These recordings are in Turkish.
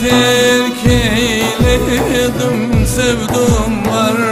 terk eyledim sevdum var.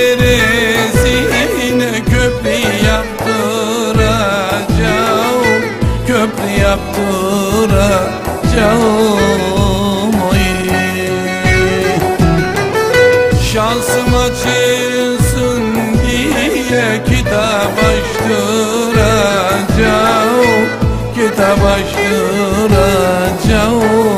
köprü yaptıracağım oy. Şansım açılsın diye kitap açtıracağım Kitap açtıracağım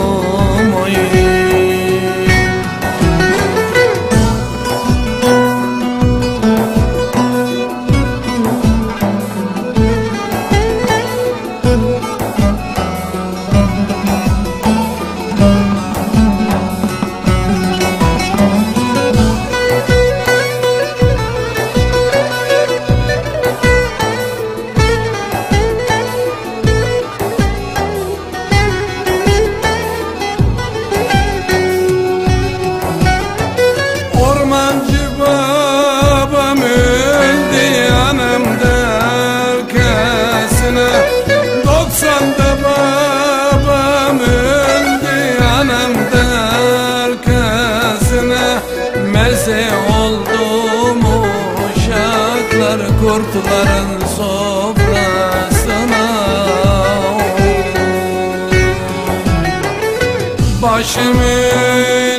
Atların sofrasına. Başımı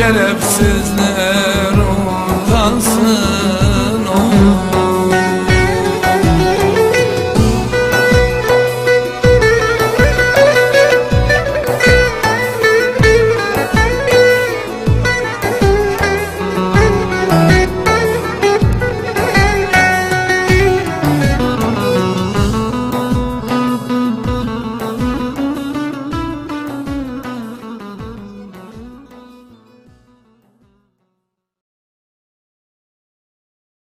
şerefsizler.